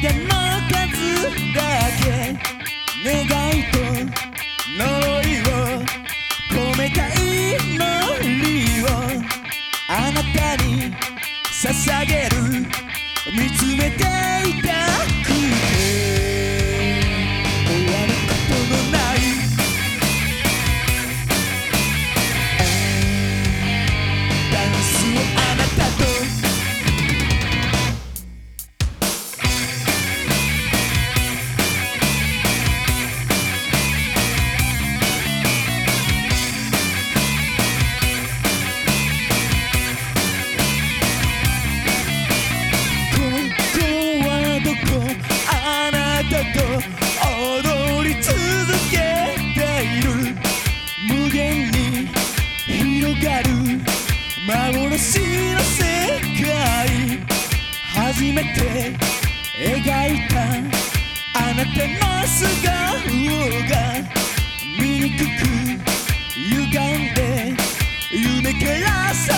間の数だけ願いと呪いを込めた祈りをあなたに捧げる。見つめていたくて。終わることのない。ダンスを幻の世界初めて描いたあなたの素顔が醜く歪んで夢から覚